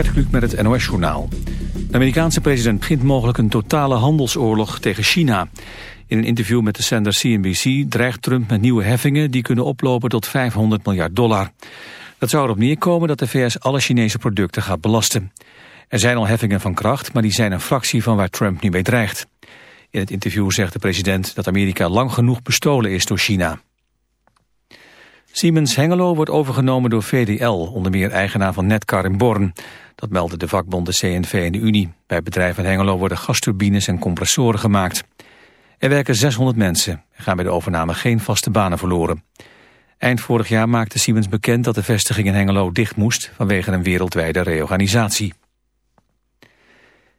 Gert Kluk met het NOS-journaal. De Amerikaanse president begint mogelijk een totale handelsoorlog tegen China. In een interview met de zender CNBC dreigt Trump met nieuwe heffingen... die kunnen oplopen tot 500 miljard dollar. Dat zou erop neerkomen dat de VS alle Chinese producten gaat belasten. Er zijn al heffingen van kracht, maar die zijn een fractie van waar Trump nu mee dreigt. In het interview zegt de president dat Amerika lang genoeg bestolen is door China. Siemens Hengelo wordt overgenomen door VDL, onder meer eigenaar van Netcar in Born. Dat melden de vakbonden CNV en de Unie. Bij bedrijven Hengelo worden gasturbines en compressoren gemaakt. Er werken 600 mensen en gaan bij de overname geen vaste banen verloren. Eind vorig jaar maakte Siemens bekend dat de vestiging in Hengelo dicht moest vanwege een wereldwijde reorganisatie.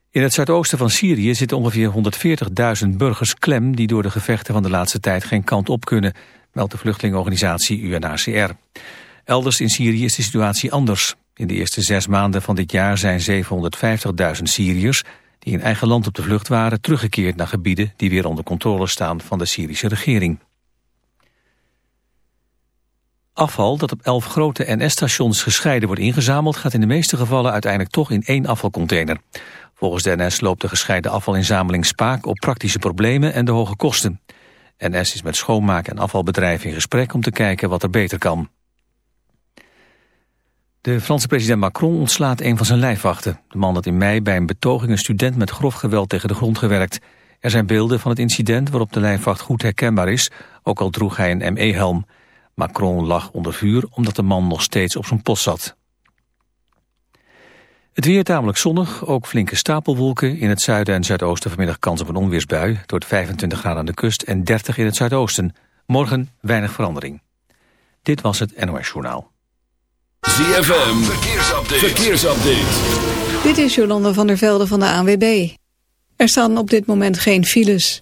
In het zuidoosten van Syrië zitten ongeveer 140.000 burgers klem die door de gevechten van de laatste tijd geen kant op kunnen meldt de vluchtelingenorganisatie UNHCR. Elders in Syrië is de situatie anders. In de eerste zes maanden van dit jaar zijn 750.000 Syriërs... die in eigen land op de vlucht waren... teruggekeerd naar gebieden die weer onder controle staan van de Syrische regering. Afval dat op elf grote NS-stations gescheiden wordt ingezameld... gaat in de meeste gevallen uiteindelijk toch in één afvalcontainer. Volgens de NS loopt de gescheiden afvalinzameling spaak op praktische problemen en de hoge kosten. NS is met schoonmaak- en afvalbedrijven in gesprek om te kijken wat er beter kan. De Franse president Macron ontslaat een van zijn lijfwachten. De man had in mei bij een betoging een student met grof geweld tegen de grond gewerkt. Er zijn beelden van het incident waarop de lijfwacht goed herkenbaar is, ook al droeg hij een ME-helm. Macron lag onder vuur omdat de man nog steeds op zijn post zat. Het weer tamelijk zonnig, ook flinke stapelwolken. In het zuiden en zuidoosten vanmiddag kans op een onweersbui. Door 25 graden aan de kust en 30 in het zuidoosten. Morgen weinig verandering. Dit was het NOS Journaal. ZFM, verkeersupdate. verkeersupdate. Dit is Jolanda van der Velde van de ANWB. Er staan op dit moment geen files.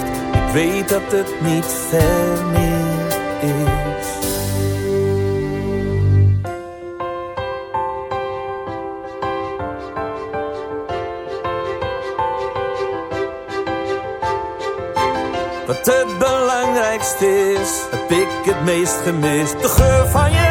Weet dat het niet ver meer is. Wat het belangrijkste is, heb ik het meest gemist. De geur van je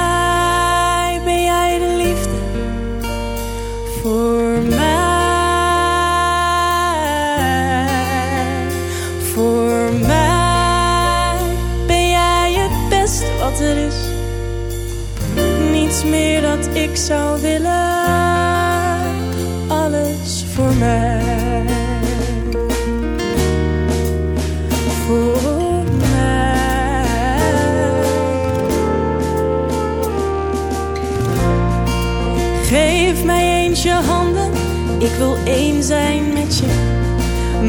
voor mij ben jij het best wat er is. Niets meer dat ik zou willen, alles voor mij. Voor mij. Geef mij eens je handen, ik wil één zijn met je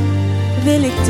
ik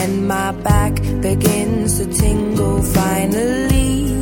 And my back begins to tingle. Finally,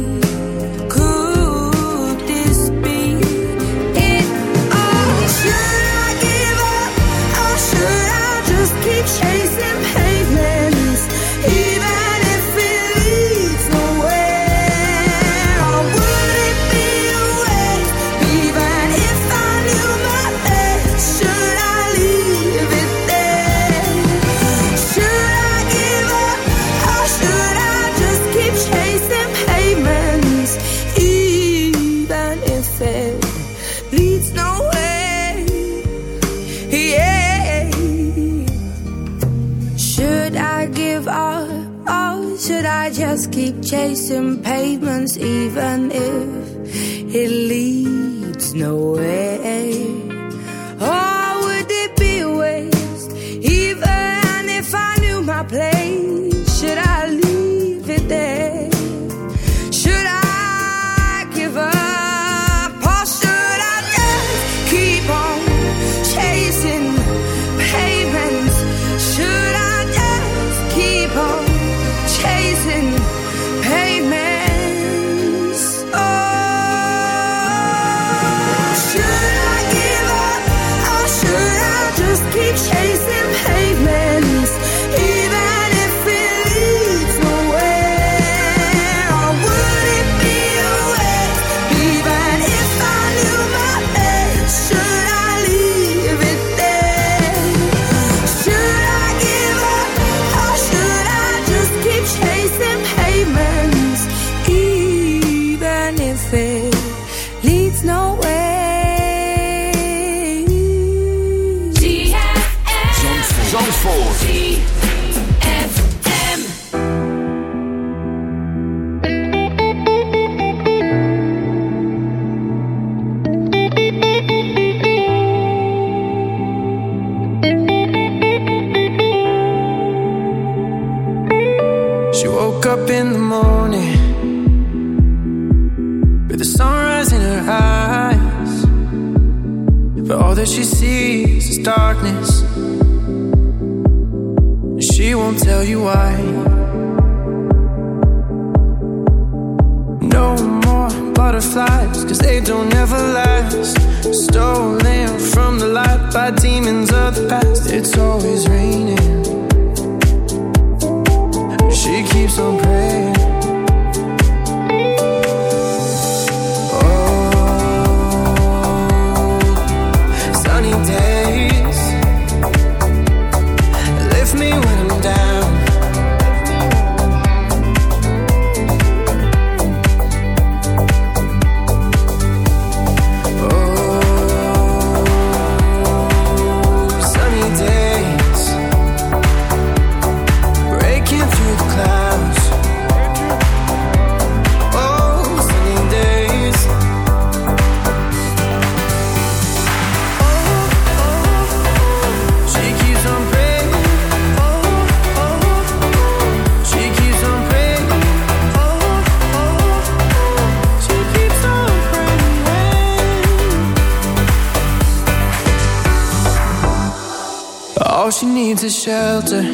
Zandvoort.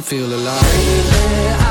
feel alive. Baby,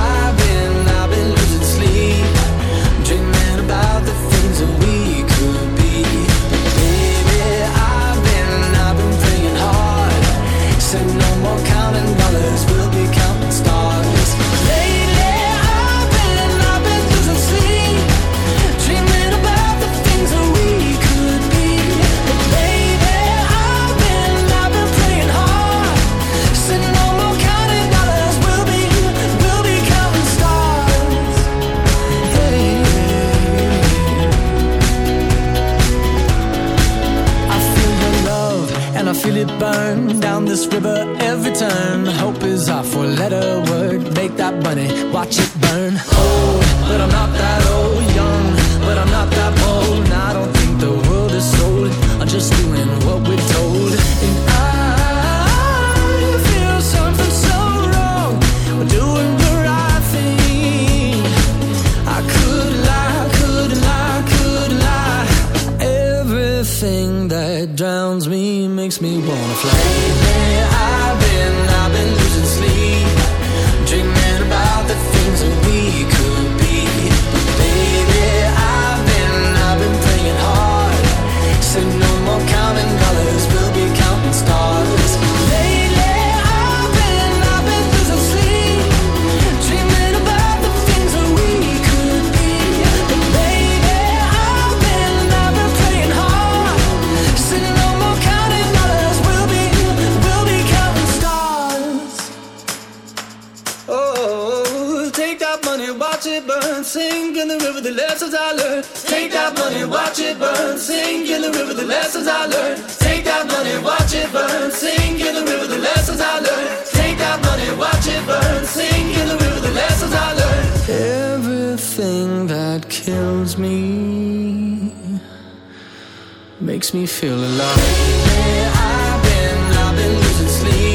this river thing that drowns me makes me wanna fly. Baby, I Sink in the river, the lessons I learned. Take that money, watch it burn. Sink in the river, the lessons I learned. Take that money, watch it burn. Sink in the river, the lessons I learned. Take that money, watch it burn. Sink in the river, the lessons I learned. Everything that kills me makes me feel alive. I've been, I've been losing sleep.